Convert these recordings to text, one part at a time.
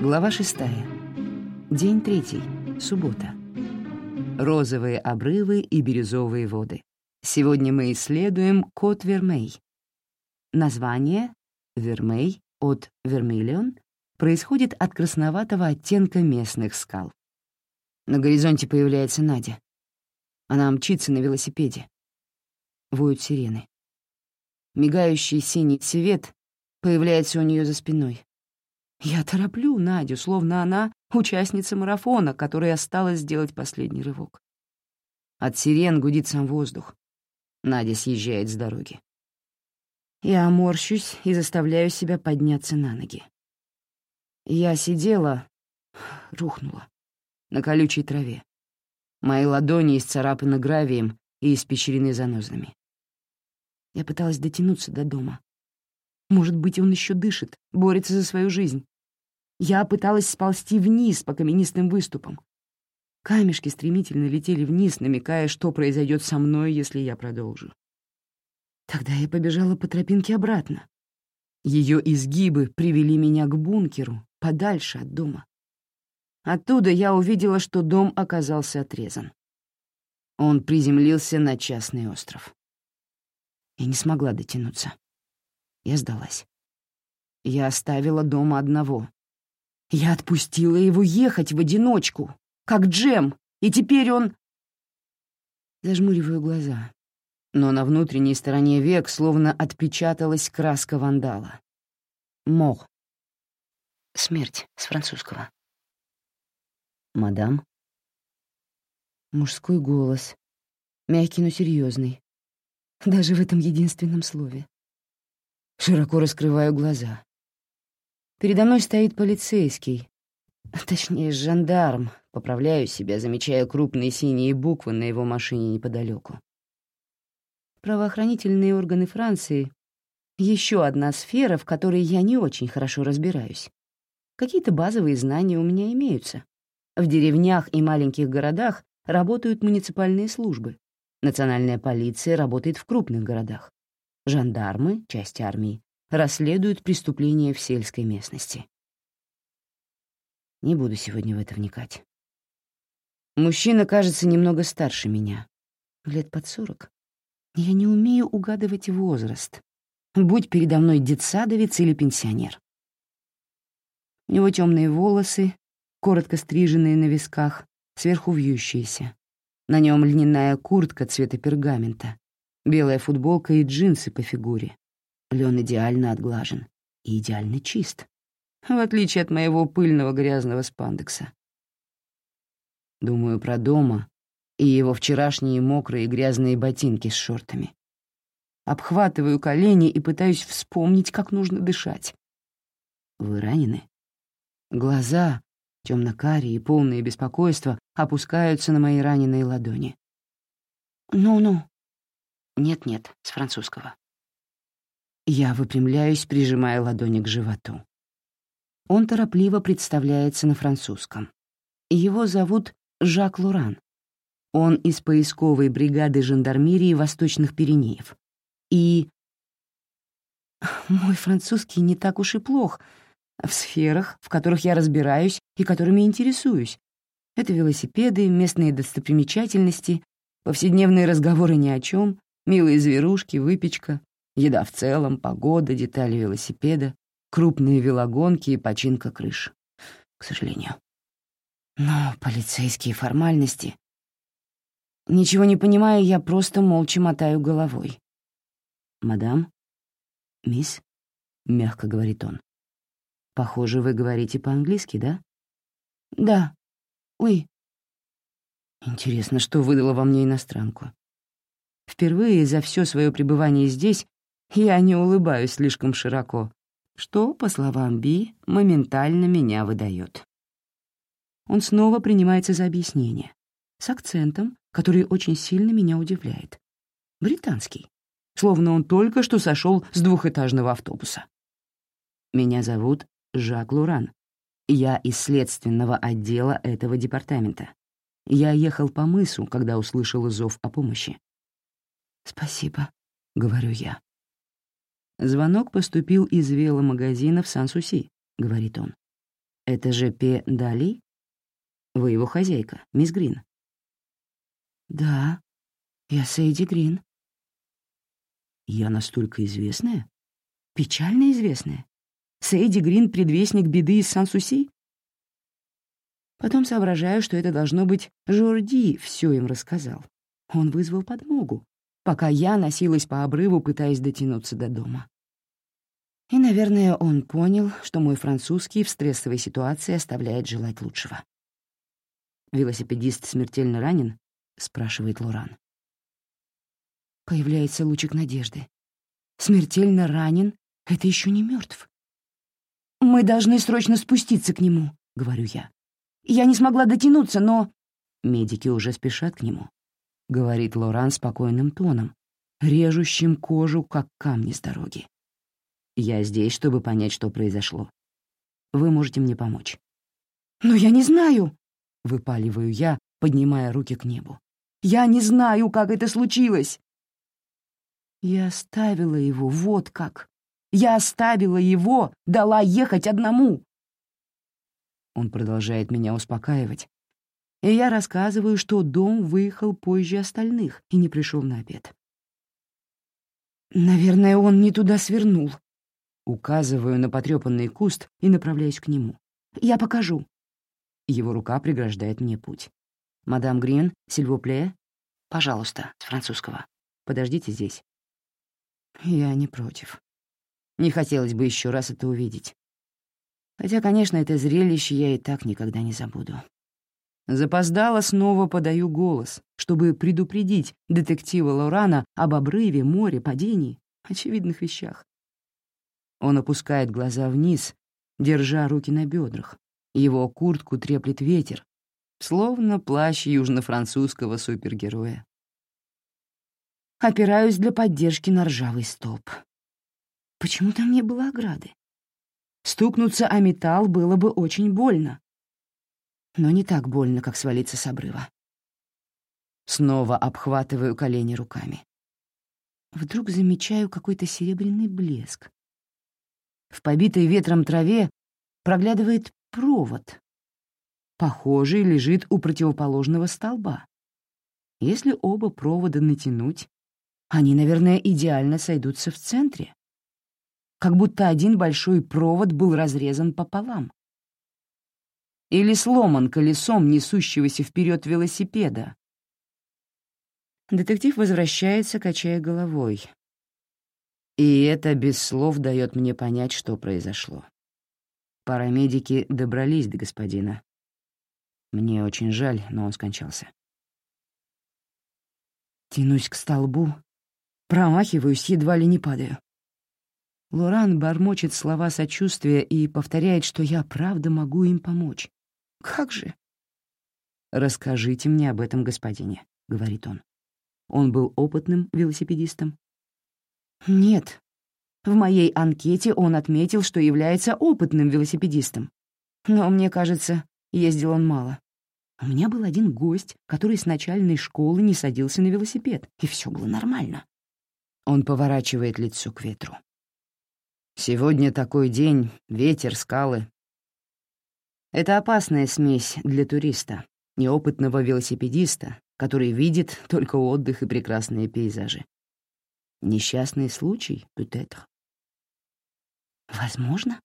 Глава шестая. День третий. Суббота. Розовые обрывы и бирюзовые воды. Сегодня мы исследуем кот Вермей. Название Вермей от Вермиллион происходит от красноватого оттенка местных скал. На горизонте появляется Надя. Она мчится на велосипеде. Воют сирены. Мигающий синий цвет появляется у нее за спиной. Я тороплю Надю, словно она участница марафона, которой осталось сделать последний рывок. От сирен гудит сам воздух. Надя съезжает с дороги. Я морщусь и заставляю себя подняться на ноги. Я сидела, рухнула, на колючей траве. Мои ладони исцарапаны гравием и испещрены занозами. Я пыталась дотянуться до дома. Может быть, он еще дышит, борется за свою жизнь. Я пыталась сползти вниз по каменистым выступам. Камешки стремительно летели вниз, намекая, что произойдет со мной, если я продолжу. Тогда я побежала по тропинке обратно. Ее изгибы привели меня к бункеру, подальше от дома. Оттуда я увидела, что дом оказался отрезан. Он приземлился на частный остров. Я не смогла дотянуться. Я сдалась. Я оставила дома одного, я отпустила его ехать в одиночку, как Джем, и теперь он... Зажмуриваю глаза, но на внутренней стороне век словно отпечаталась краска вандала. Мох. Смерть с французского. «Мадам?» Мужской голос. Мягкий, но серьезный. Даже в этом единственном слове. Широко раскрываю глаза. Передо мной стоит полицейский, точнее, жандарм. Поправляю себя, замечая крупные синие буквы на его машине неподалеку. Правоохранительные органы Франции — еще одна сфера, в которой я не очень хорошо разбираюсь. Какие-то базовые знания у меня имеются. В деревнях и маленьких городах работают муниципальные службы. Национальная полиция работает в крупных городах. Жандармы, часть армии, расследуют преступления в сельской местности. Не буду сегодня в это вникать. Мужчина кажется немного старше меня, лет под сорок. Я не умею угадывать возраст, будь передо мной детсадовец или пенсионер. У него темные волосы, коротко стриженные на висках, сверху вьющиеся. На нем льняная куртка цвета пергамента, белая футболка и джинсы по фигуре. Лен идеально отглажен и идеально чист, в отличие от моего пыльного грязного спандекса. Думаю про дома и его вчерашние мокрые грязные ботинки с шортами. Обхватываю колени и пытаюсь вспомнить, как нужно дышать. Вы ранены? Глаза, темно-карие и полные беспокойства, опускаются на мои раненые ладони. «Ну-ну». «Нет-нет», с французского. Я выпрямляюсь, прижимая ладони к животу. Он торопливо представляется на французском. Его зовут Жак Луран. Он из поисковой бригады жандармерии Восточных Пиренеев. И... Мой французский не так уж и плох в сферах, в которых я разбираюсь и которыми интересуюсь. Это велосипеды, местные достопримечательности, повседневные разговоры ни о чем, милые зверушки, выпечка, Еда в целом, погода, детали велосипеда, крупные велогонки и починка крыш. К сожалению. Но полицейские формальности... Ничего не понимаю, я просто молча мотаю головой. «Мадам? Мисс?» — мягко говорит он. «Похоже, вы говорите по-английски, да?» «Да. Уи». Интересно, что выдало во мне иностранку. Впервые за все свое пребывание здесь я не улыбаюсь слишком широко, что, по словам Би, моментально меня выдает. Он снова принимается за объяснение, с акцентом, который очень сильно меня удивляет. Британский, словно он только что сошел с двухэтажного автобуса. Меня зовут Жак Луран. Я из следственного отдела этого департамента. Я ехал по мысу, когда услышал зов о помощи. «Спасибо», — говорю я. Звонок поступил из веломагазина в Сан-Суси, говорит он. Это же Пе Дали? Вы его хозяйка, мисс Грин. Да, я Сейди Грин. Я настолько известная? Печально известная. Сейди Грин — предвестник беды из Сан-Суси? Потом соображаю, что это должно быть Жорди все им рассказал. Он вызвал подмогу, пока я носилась по обрыву, пытаясь дотянуться до дома. И, наверное, он понял, что мой французский в стрессовой ситуации оставляет желать лучшего. «Велосипедист смертельно ранен?» — спрашивает Лоран. Появляется лучик надежды. Смертельно ранен — это еще не мертв. «Мы должны срочно спуститься к нему», — говорю я. «Я не смогла дотянуться, но...» «Медики уже спешат к нему», — говорит Лоран спокойным тоном, режущим кожу, как камни с дороги. «Я здесь, чтобы понять, что произошло. Вы можете мне помочь». «Но я не знаю», — выпаливаю я, поднимая руки к небу. «Я не знаю, как это случилось». Я оставила его вот как. Я оставила его, дала ехать одному. Он продолжает меня успокаивать, и я рассказываю, что дом выехал позже остальных и не пришел на обед. «Наверное, он не туда свернул». Указываю на потрепанный куст и направляюсь к нему. «Я покажу». Его рука преграждает мне путь. «Мадам Грин, сильвупле?» «Пожалуйста, с французского. Подождите здесь». Я не против. Не хотелось бы еще раз это увидеть. Хотя, конечно, это зрелище я и так никогда не забуду. Запоздало снова подаю голос, чтобы предупредить детектива Лорана об обрыве, море, падении, очевидных вещах. Он опускает глаза вниз, держа руки на бедрах. Его куртку треплет ветер, словно плащ южно-французского супергероя. Опираюсь для поддержки на ржавый столб. Почему там не было ограды? Стукнуться о металл было бы очень больно. Но не так больно, как свалиться с обрыва. Снова обхватываю колени руками. Вдруг замечаю какой-то серебряный блеск. В побитой ветром траве проглядывает провод. Похожий лежит у противоположного столба. Если оба провода натянуть, они, наверное, идеально сойдутся в центре как будто один большой провод был разрезан пополам. Или сломан колесом несущегося вперед велосипеда. Детектив возвращается, качая головой. И это без слов дает мне понять, что произошло. Парамедики добрались до господина. Мне очень жаль, но он скончался. Тянусь к столбу, промахиваюсь, едва ли не падаю. Лоран бормочет слова сочувствия и повторяет, что я правда могу им помочь. Как же? «Расскажите мне об этом господине», — говорит он. Он был опытным велосипедистом? Нет. В моей анкете он отметил, что является опытным велосипедистом. Но, мне кажется, ездил он мало. У меня был один гость, который с начальной школы не садился на велосипед, и все было нормально. Он поворачивает лицо к ветру. Сегодня такой день, ветер, скалы. Это опасная смесь для туриста, неопытного велосипедиста, который видит только отдых и прекрасные пейзажи. Несчастный случай, peut-être. Возможно?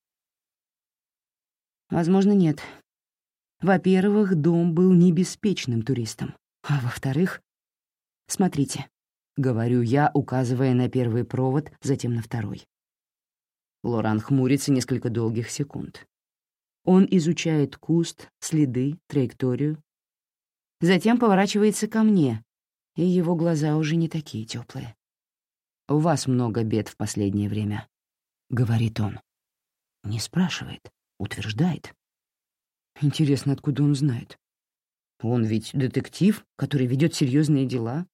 Возможно, нет. Во-первых, дом был небеспечным туристом. А во-вторых, смотрите, — говорю я, указывая на первый провод, затем на второй. Лоран хмурится несколько долгих секунд. Он изучает куст, следы, траекторию. Затем поворачивается ко мне, и его глаза уже не такие теплые. «У вас много бед в последнее время», — говорит он. Не спрашивает, утверждает. Интересно, откуда он знает? Он ведь детектив, который ведет серьезные дела.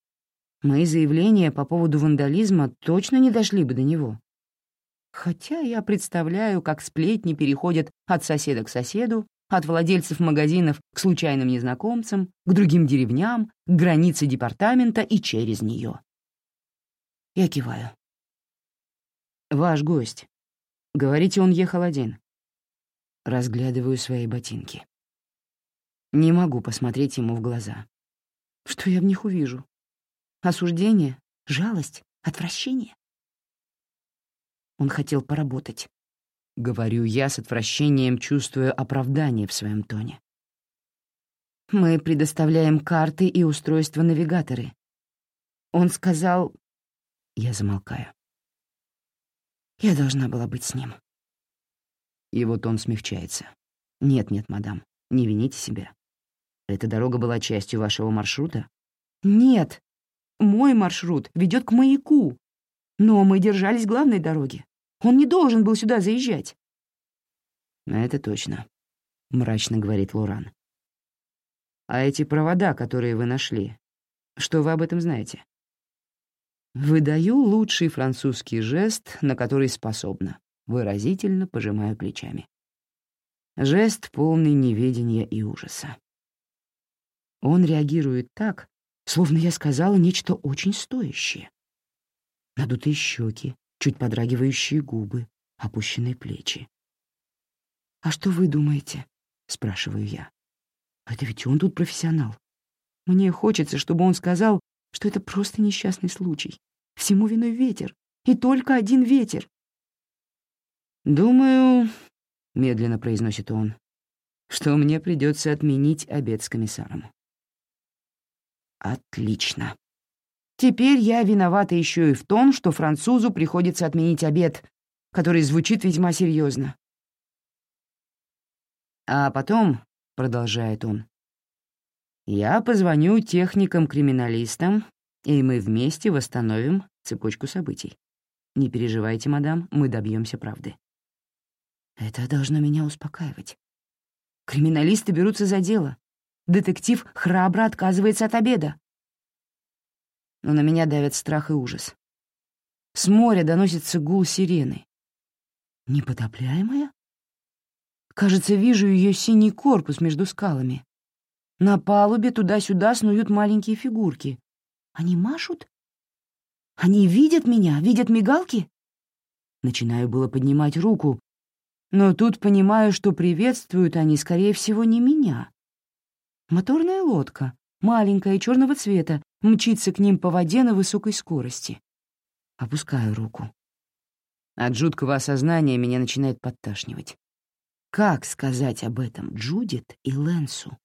Мои заявления по поводу вандализма точно не дошли бы до него. Хотя я представляю, как сплетни переходят от соседа к соседу, от владельцев магазинов к случайным незнакомцам, к другим деревням, к границе департамента и через нее. Я киваю. «Ваш гость. Говорите, он ехал один?» Разглядываю свои ботинки. Не могу посмотреть ему в глаза. Что я в них увижу? Осуждение? Жалость? Отвращение? Он хотел поработать. Говорю я с отвращением, чувствуя оправдание в своем тоне. Мы предоставляем карты и устройства-навигаторы. Он сказал... Я замолкаю. Я должна была быть с ним. И вот он смягчается. «Нет-нет, мадам, не вините себя. Эта дорога была частью вашего маршрута?» «Нет, мой маршрут ведет к маяку. Но мы держались главной дороги. Он не должен был сюда заезжать». «Это точно», — мрачно говорит Лоран. «А эти провода, которые вы нашли, что вы об этом знаете?» Выдаю лучший французский жест, на который способна. Выразительно пожимаю плечами. Жест полный неведения и ужаса. Он реагирует так, словно я сказала нечто очень стоящее. Надутые щеки, чуть подрагивающие губы, опущенные плечи. «А что вы думаете?» — спрашиваю я. «Это ведь он тут профессионал. Мне хочется, чтобы он сказал, что это просто несчастный случай. Всему виной ветер. И только один ветер. «Думаю», — медленно произносит он, «что мне придется отменить обед с комиссаром». Отлично. Теперь я виновата еще и в том, что французу приходится отменить обед, который звучит весьма серьезно. А потом, — продолжает он, — я позвоню техникам-криминалистам, и мы вместе восстановим цепочку событий. Не переживайте, мадам, мы добьемся правды. Это должно меня успокаивать. Криминалисты берутся за дело. Детектив храбро отказывается от обеда. Но на меня давят страх и ужас. С моря доносится гул сирены. Непотопляемая? Кажется, вижу ее синий корпус между скалами. На палубе туда-сюда снуют маленькие фигурки. Они машут? Они видят меня, видят мигалки? Начинаю было поднимать руку, но тут понимаю, что приветствуют они, скорее всего, не меня. Моторная лодка, маленькая, черного цвета, мчится к ним по воде на высокой скорости. Опускаю руку. От жуткого осознания меня начинает подташнивать. Как сказать об этом Джудит и Лэнсу?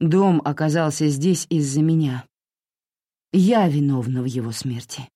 Дом оказался здесь из-за меня. Я виновна в его смерти.